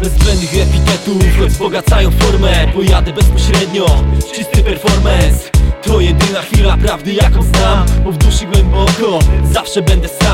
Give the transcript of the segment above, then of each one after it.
Bez zbędnych epitetów, choć wzbogacają formę. Pojadę bezpośrednio, czysty performance. To jedyna chwila prawdy jaką znam Bo w duszy głęboko zawsze będę sam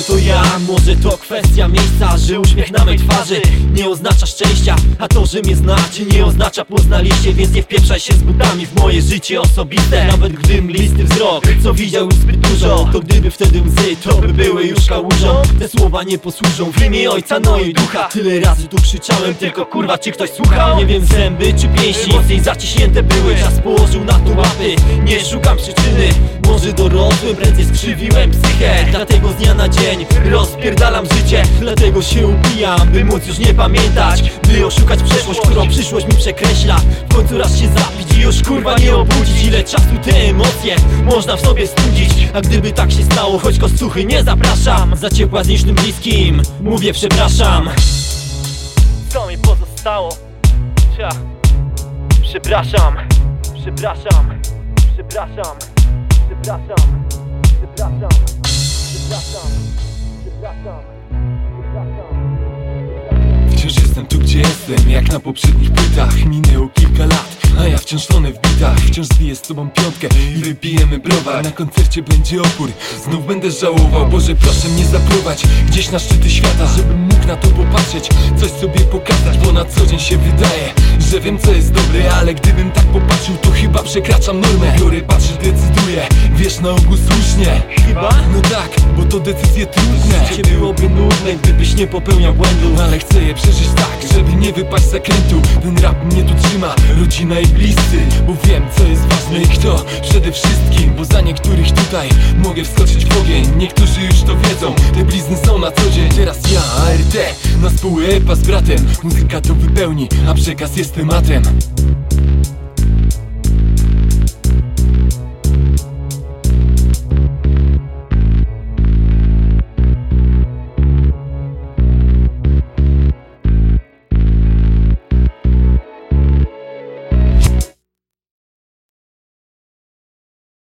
Może to ja, może to kwestia miejsca Że uśmiech na mej twarzy nie oznacza szczęścia A to, że mnie znacie nie oznacza poznaliście Więc nie wpieprzaj się z butami w moje życie osobiste. Nawet gdy mlisty wzrok, co widział już zbyt dużo To gdyby wtedy łzy, to by były już kałużą. Te słowa nie posłużą w imię ojca, no i ducha. Tyle razy tu krzyczałem, tylko kurwa czy ktoś słuchał? Nie wiem zęby czy pięści, mocniej zaciśnięte były. Czas położył na to łapy, nie szukam przyczyny. Może dorosłym, prędzej skrzywiłem psychę Dlatego na dzień. Rozpierdalam życie Dlatego się upijam, by móc już nie pamiętać. By oszukać przeszłość, którą przyszłość mi przekreśla. W końcu raz się zapić i już kurwa nie obudzić. Ile czasu te emocje można w sobie studzić? A gdyby tak się stało, choć kostuchy nie zapraszam. Za ciepła z niczym bliskim, mówię przepraszam. Co mi pozostało? Przepraszam, przepraszam, przepraszam, przepraszam, przepraszam, Wciąż jestem tu gdzie jestem, jak na poprzednich płytach Minęło kilka lat, a ja wciąż tonę w bitach. Wciąż zbiję z tobą piątkę i wypijemy browar. Na koncercie będzie opór, znów będę żałował Boże proszę mnie zaprowadź gdzieś na szczyty świata Żebym mógł na to popatrzeć, coś sobie pokazać Bo na co dzień się wydaje, że wiem co jest dobre Ale gdybym tak popatrzył to chyba przekraczam normę. Biorę, patrzę, wiesz na ogół słusznie. Chyba? No tak, bo to decyzje trudne. Życie byłoby nudne, gdybyś nie popełniał błędów ale chcę je przeżyć tak, żeby nie wypaść z zakrętu. Ten rap mnie tu trzyma, rodzina i bliscy Bo wiem co jest ważne i kto. Przede wszystkim Bo za niektórych tutaj mogę wskoczyć w ogień. Niektórzy już to wiedzą, te blizny są na co dzień. Teraz ja, ART, na spół epa z bratem. Muzyka to wypełni, a przekaz jest tematem